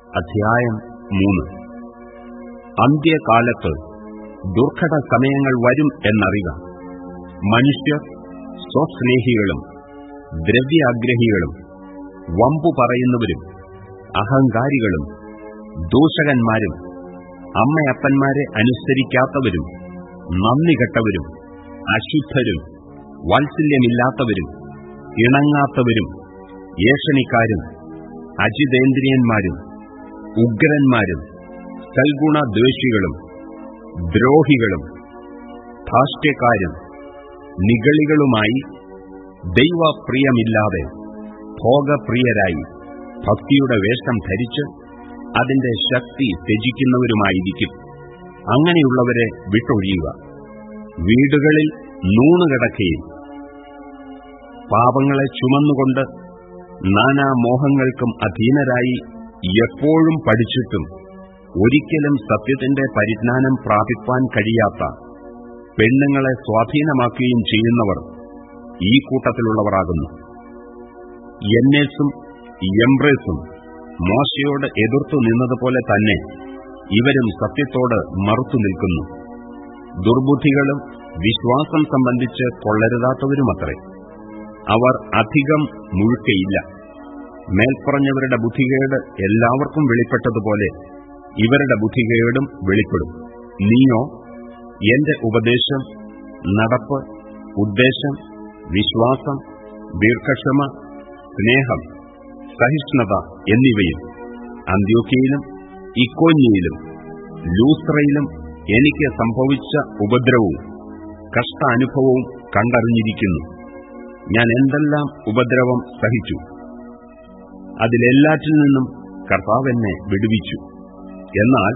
അധ്യായം മൂന്ന്. അന്ത്യകാലത്ത് ദുർഘട സമയങ്ങൾ വരും എന്നറിയുക. മനുഷ്യർ സ്വസ്നേഹികളും ദ്രവ്യാഗ്രഹികളും വമ്പു പറയുന്നവരും അഹങ്കാരികളും ദൂഷകന്മാരും അമ്മയപ്പന്മാരെ അനുസരിക്കാത്തവരും നന്ദി കെട്ടവരും അശുദ്ധരും വാത്സല്യമില്ലാത്തവരും ഇണങ്ങാത്തവരും ഏഷണിക്കാരും അജിതേന്ദ്രിയന്മാരും ഉഗ്രന്മാരും സൽഗുണദ്വേഷികളും ദ്രോഹികളും ധാഷ്ട്യക്കാരും നികളികളുമായി ദൈവപ്രിയമില്ലാതെ ഭോഗപ്രിയരായി ഭക്തിയുടെ വേഷം ധരിച്ച് അതിന്റെ ശക്തി ത്യജിക്കുന്നവരുമായിരിക്കും. അങ്ങനെയുള്ളവരെ വിട്ടൊഴിയുക. വീടുകളിൽ നൂണുകിടക്കുകയും പാപങ്ങളെ ചുമന്നുകൊണ്ട് നാനാമോഹങ്ങൾക്കും അധീനരായി എപ്പോഴും പഠിച്ചിട്ടും ഒരിക്കലും സത്യത്തിന്റെ പരിജ്ഞാനം പ്രാപിപ്പാൻ കഴിയാത്ത പെണ്ണുങ്ങളെ സ്വാധീനമാക്കുകയും ചെയ്യുന്നവർ ഈ കൂട്ടത്തിലുള്ളവരാകുന്നു. എന്നേസും എംബ്രേസും മോശയോട് എതിർത്തു നിന്നതുപോലെ തന്നെ ഇവരും സത്യത്തോട് മറുത്തു നിൽക്കുന്നു. ദുർബുദ്ധികളും വിശ്വാസം സംബന്ധിച്ച് കൊള്ളരുതാത്തവരുമത്രേ. അവർ അധികം മുഴുക്കയില്ല. മേൽപ്പറഞ്ഞവരുടെ ബുദ്ധികേട് എല്ലാവർക്കും വെളിപ്പെട്ടതുപോലെ ഇവരുടെ ബുദ്ധികേടും വെളിപ്പെടും. നീയോ എന്റെ ഉപദേശം നടപ്പ് ഉദ്ദേശം വിശ്വാസം ദീർഘക്ഷമ സ്നേഹം സഹിഷ്ണുത എന്നിവയും അന്ത്യോക്കിയയിലും ഇക്കോന്യയിലും ലൂസ്രയിലും എനിക്ക് സംഭവിച്ച ഉപദ്രവവും കഷ്ടാനുഭവവും കണ്ടറിഞ്ഞിരിക്കുന്നു. ഞാൻ എന്തെല്ലാം ഉപദ്രവം സഹിച്ചു? അതിലെല്ലാറ്റിൽ നിന്നും കർത്താവ് എന്നെ വിടുവിച്ചു. എന്നാൽ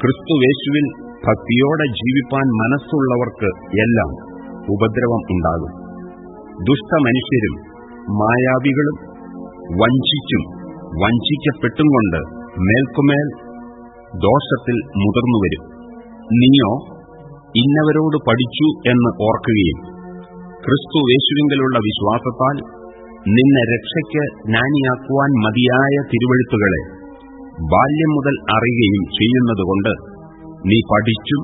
ക്രിസ്തുവേശുവിൽ ഭക്തിയോടെ ജീവിപ്പാൻ മനസ്സുള്ളവർക്ക് എല്ലാം ഉപദ്രവം ഉണ്ടാകും. ദുഷ്ടമനുഷ്യരും മായാവികളും വഞ്ചിച്ചും വഞ്ചിക്കപ്പെട്ടും കൊണ്ട് മേൽക്കുമേൽ ദോഷത്തിൽ മുതിർന്നുവരും നീയോ ഇന്നവരോട് പഠിച്ചു എന്ന് ഓർക്കുകയും ക്രിസ്തു യേശുവിങ്കലുള്ള വിശ്വാസത്താൽ നിന്നെ രക്ഷയ്ക്ക് ജ്ഞാനിയാക്കുവാൻ മതിയായ തിരുവഴുത്തുകളെ ബാല്യം മുതൽ അറിയുകയും ചെയ്യുന്നതുകൊണ്ട് നീ പഠിച്ചും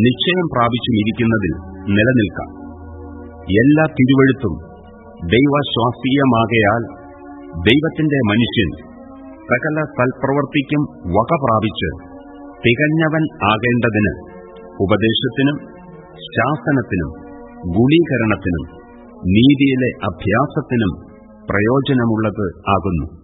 നിശ്ചയം പ്രാപിച്ചും ഇരിക്കുന്നതിൽ നിലനിൽക്കാം. എല്ലാ തിരുവഴുത്തും ദൈവശ്വാസീയമാകയാൽ ദൈവത്തിന്റെ മനുഷ്യൻ സകല സൽപ്രവർത്തിക്കും വക പ്രാപിച്ച് തികഞ്ഞവൻ ആകേണ്ടതിന് ഉപദേശത്തിനും ശാസനത്തിനും ഗുണീകരണത്തിനും നീതിയിലെ അഭ്യാസത്തിനും പ്രയോജനമുള്ളത് ആകുന്നു